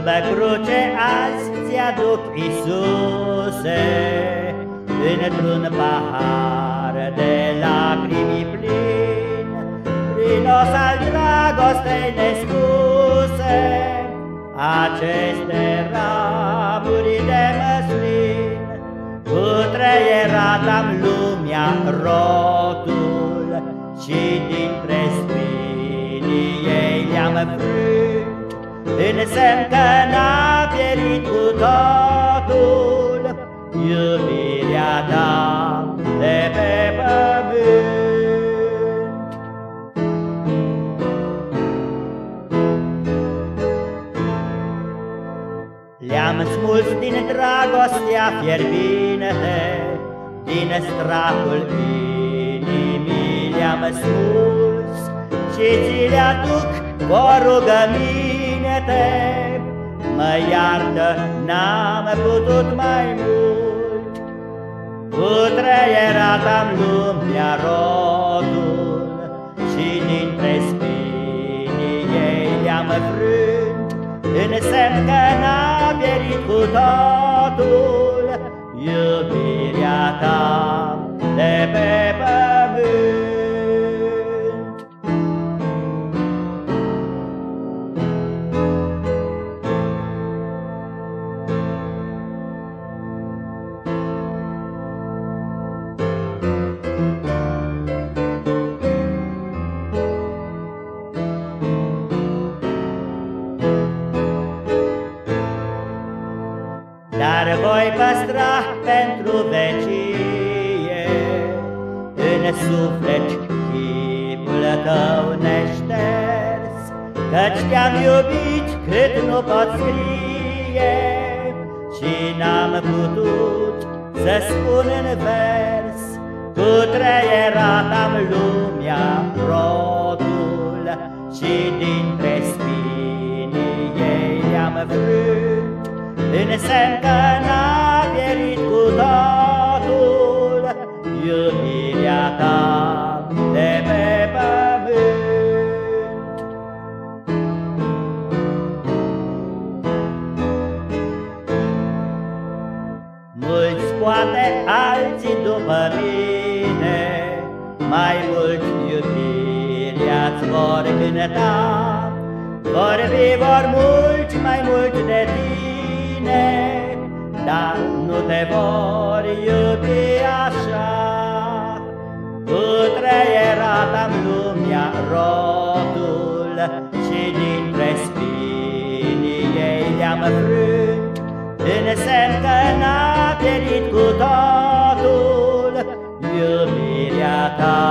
Sub cruce azi ți-aduc, Iisuse, Într-un pahar de lacrimi plin, Prinos al dragostei nespuse, Aceste ramuri de măslin, Cu treierat am lumea rotul, Și dintre spinii ei le-am frânt, în semn că n-a pierit cu totul Iubirea ta de pe pământ. Le-am smuls din dragostea fierbinte Din stracul inimii le-am smuls Și ți le aduc cu o rugăminte te Mă iartă, n-am putut mai mult. Cu treierat am lumea rodul Și dintre spinii ei le-am frânt. În semn că n-a pierit cu totul voi păstra pentru vecie. În suflet chipul tău neșters Căci te-am iubit cât nu pot scrie. Și n-am putut să spun în vers Cu treierat am lumea rodul. Și dintre spinii ei am vrut în semn Iubirea ta de pe pământ. Mulți poate alții după mine Mai mult iubirea-ți vor cânta. Vor fi vor mulți mai mult de tine tine, dar nu te vor iubi lumea rotul și dintre spinii ei le-am frânt, în semn că n-a pierit cu totul iubirea ta